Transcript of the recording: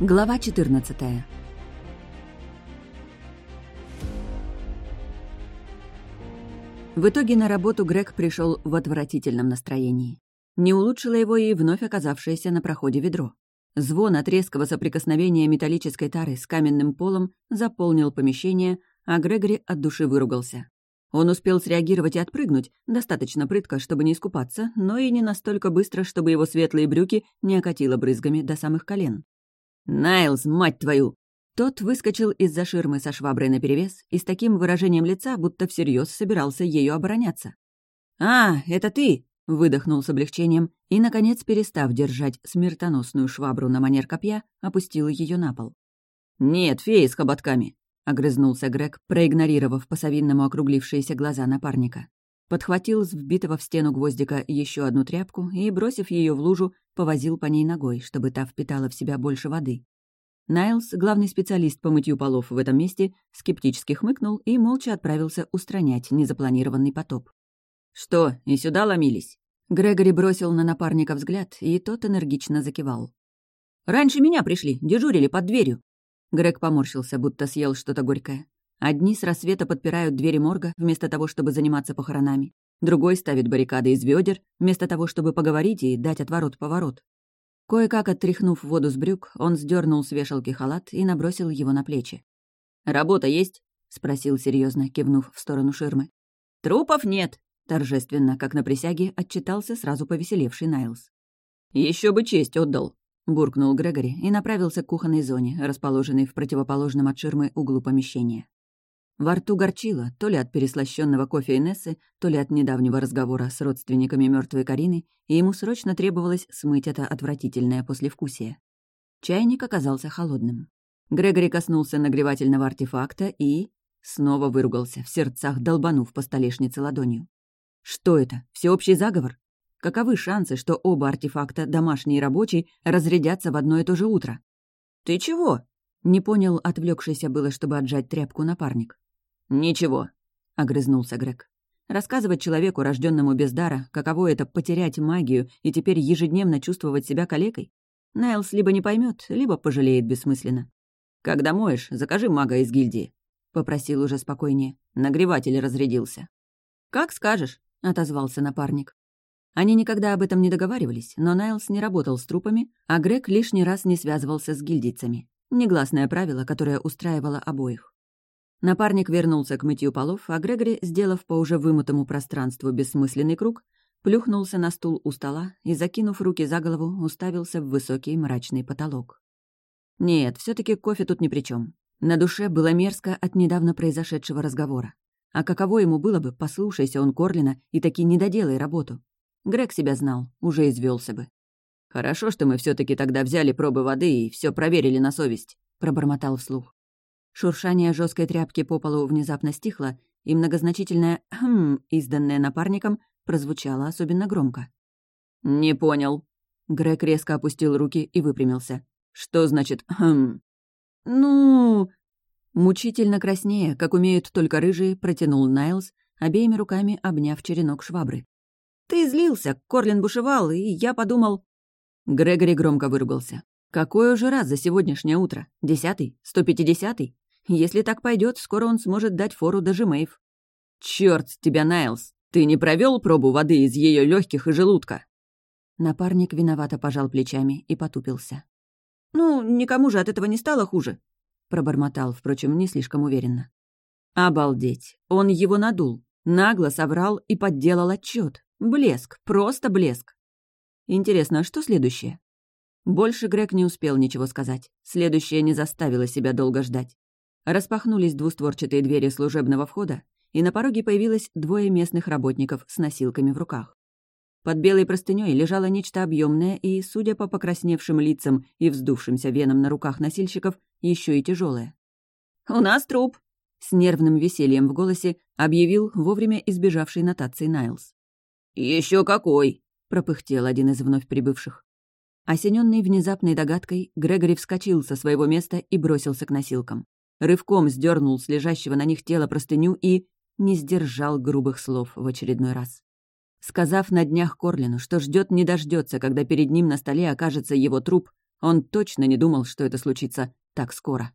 Глава 14 В итоге на работу Грег пришел в отвратительном настроении. Не улучшило его и вновь оказавшееся на проходе ведро. Звон от резкого соприкосновения металлической тары с каменным полом заполнил помещение, а Грегори от души выругался. Он успел среагировать и отпрыгнуть, достаточно прытко, чтобы не искупаться, но и не настолько быстро, чтобы его светлые брюки не окатило брызгами до самых колен. «Найлз, мать твою!» Тот выскочил из-за ширмы со шваброй наперевес и с таким выражением лица, будто всерьез собирался ею обороняться. «А, это ты!» — выдохнул с облегчением и, наконец, перестав держать смертоносную швабру на манер копья, опустил ее на пол. «Нет, феи с хоботками!» — огрызнулся Грег, проигнорировав по-совинному округлившиеся глаза напарника. Подхватил с вбитого в стену гвоздика еще одну тряпку и, бросив ее в лужу, повозил по ней ногой, чтобы та впитала в себя больше воды. Найлс, главный специалист по мытью полов в этом месте, скептически хмыкнул и молча отправился устранять незапланированный потоп. «Что, и сюда ломились?» Грегори бросил на напарника взгляд, и тот энергично закивал. «Раньше меня пришли, дежурили под дверью». Грег поморщился, будто съел что-то горькое. Одни с рассвета подпирают двери морга, вместо того, чтобы заниматься похоронами. Другой ставит баррикады из ведер, вместо того, чтобы поговорить и дать отворот-поворот. Кое-как оттряхнув воду с брюк, он сдернул с вешалки халат и набросил его на плечи. «Работа есть?» — спросил серьезно, кивнув в сторону ширмы. «Трупов нет!» — торжественно, как на присяге, отчитался сразу повеселевший Найлз. Еще бы честь отдал!» — буркнул Грегори и направился к кухонной зоне, расположенной в противоположном от ширмы углу помещения. Во рту горчило, то ли от переслащенного кофе Инессы, то ли от недавнего разговора с родственниками мертвой Карины, и ему срочно требовалось смыть это отвратительное послевкусие. Чайник оказался холодным. Грегори коснулся нагревательного артефакта и... Снова выругался, в сердцах долбанув по столешнице ладонью. Что это? Всеобщий заговор? Каковы шансы, что оба артефакта, домашний и рабочий, разрядятся в одно и то же утро? «Ты чего?» — не понял отвлекшийся было, чтобы отжать тряпку напарник. «Ничего», — огрызнулся Грег. Рассказывать человеку, рожденному без дара, каково это потерять магию и теперь ежедневно чувствовать себя калекой? Найлс либо не поймет, либо пожалеет бессмысленно. «Когда моешь, закажи мага из гильдии», — попросил уже спокойнее. Нагреватель разрядился. «Как скажешь», — отозвался напарник. Они никогда об этом не договаривались, но Найлс не работал с трупами, а Грег лишний раз не связывался с гильдийцами. Негласное правило, которое устраивало обоих. Напарник вернулся к мытью полов, а Грегори, сделав по уже вымытому пространству бессмысленный круг, плюхнулся на стул у стола и, закинув руки за голову, уставился в высокий мрачный потолок. Нет, все таки кофе тут ни при чем. На душе было мерзко от недавно произошедшего разговора. А каково ему было бы, послушайся он Корлина и таки не доделай работу. Грег себя знал, уже извелся бы. «Хорошо, что мы все таки тогда взяли пробы воды и все проверили на совесть», — пробормотал вслух. Шуршание жесткой тряпки по полу внезапно стихло, и многозначительное «хм», изданное напарником, прозвучало особенно громко. «Не понял». Грег резко опустил руки и выпрямился. «Что значит «хм»?» «Ну...» Мучительно краснея, как умеют только рыжие, протянул Найлз, обеими руками обняв черенок швабры. «Ты злился, Корлин бушевал, и я подумал...» Грегори громко выругался. «Какой уже раз за сегодняшнее утро? Десятый? Сто пятидесятый? Если так пойдет, скоро он сможет дать фору даже Мэйв. Черт тебя, Найлз! Ты не провел пробу воды из ее легких и желудка? Напарник виновато пожал плечами и потупился. «Ну, никому же от этого не стало хуже», — пробормотал, впрочем, не слишком уверенно. «Обалдеть! Он его надул, нагло соврал и подделал отчет. Блеск, просто блеск!» «Интересно, а что следующее?» Больше Грег не успел ничего сказать. Следующее не заставило себя долго ждать. Распахнулись двустворчатые двери служебного входа, и на пороге появилось двое местных работников с носилками в руках. Под белой простыней лежало нечто объемное и, судя по покрасневшим лицам и вздувшимся венам на руках носильщиков, еще и тяжелое. «У нас труп!» — с нервным весельем в голосе объявил вовремя избежавший нотации Найлз. Еще какой!» — пропыхтел один из вновь прибывших. Осененный внезапной догадкой, Грегори вскочил со своего места и бросился к носилкам рывком сдернул с лежащего на них тела простыню и не сдержал грубых слов в очередной раз. Сказав на днях Корлину, что ждет не дождется, когда перед ним на столе окажется его труп, Он точно не думал, что это случится так скоро.